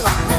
Islam.